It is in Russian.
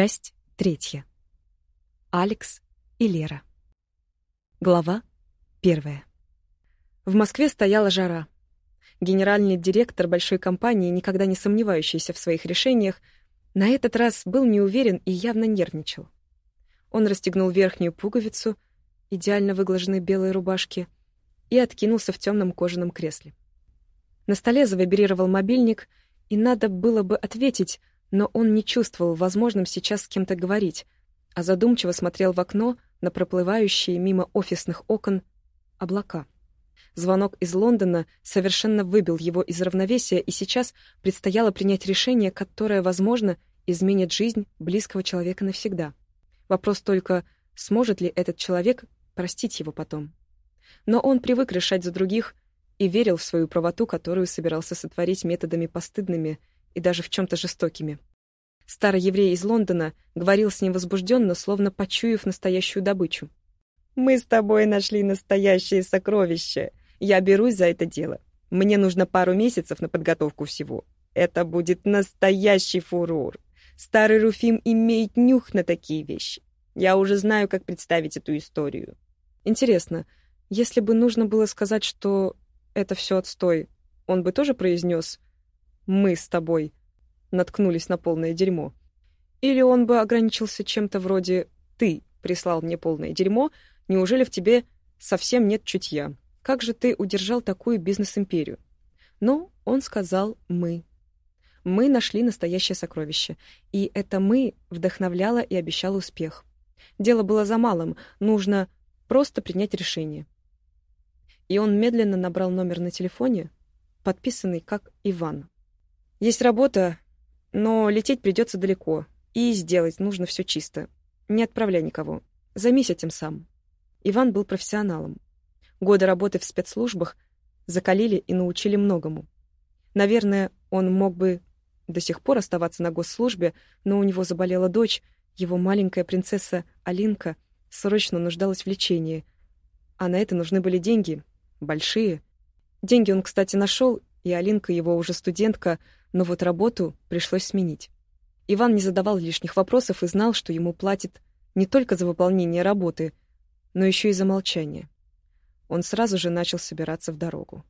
Часть третья. Алекс и Лера. Глава первая. В Москве стояла жара. Генеральный директор большой компании, никогда не сомневающийся в своих решениях, на этот раз был не уверен и явно нервничал. Он расстегнул верхнюю пуговицу идеально выглаженной белой рубашки и откинулся в темном кожаном кресле. На столе завибрировал мобильник, и надо было бы ответить, но он не чувствовал возможным сейчас с кем-то говорить, а задумчиво смотрел в окно на проплывающие мимо офисных окон облака. Звонок из Лондона совершенно выбил его из равновесия, и сейчас предстояло принять решение, которое, возможно, изменит жизнь близкого человека навсегда. Вопрос только, сможет ли этот человек простить его потом. Но он привык решать за других и верил в свою правоту, которую собирался сотворить методами постыдными и даже в чем-то жестокими. Старый еврей из Лондона говорил с ним возбужденно, словно почуяв настоящую добычу. «Мы с тобой нашли настоящее сокровище. Я берусь за это дело. Мне нужно пару месяцев на подготовку всего. Это будет настоящий фурор. Старый Руфим имеет нюх на такие вещи. Я уже знаю, как представить эту историю. Интересно, если бы нужно было сказать, что это все отстой, он бы тоже произнес «мы с тобой» наткнулись на полное дерьмо. Или он бы ограничился чем-то вроде «ты прислал мне полное дерьмо, неужели в тебе совсем нет чутья? Как же ты удержал такую бизнес-империю?» Но он сказал «мы». Мы нашли настоящее сокровище, и это «мы» вдохновляло и обещало успех. Дело было за малым, нужно просто принять решение. И он медленно набрал номер на телефоне, подписанный как Иван. Есть работа, но лететь придется далеко, и сделать нужно все чисто. Не отправляй никого. Займись этим сам. Иван был профессионалом. Годы работы в спецслужбах закалили и научили многому. Наверное, он мог бы до сих пор оставаться на госслужбе, но у него заболела дочь, его маленькая принцесса Алинка срочно нуждалась в лечении. А на это нужны были деньги. Большие. Деньги он, кстати, нашел, и Алинка, его уже студентка, но вот работу пришлось сменить. Иван не задавал лишних вопросов и знал, что ему платят не только за выполнение работы, но еще и за молчание. Он сразу же начал собираться в дорогу.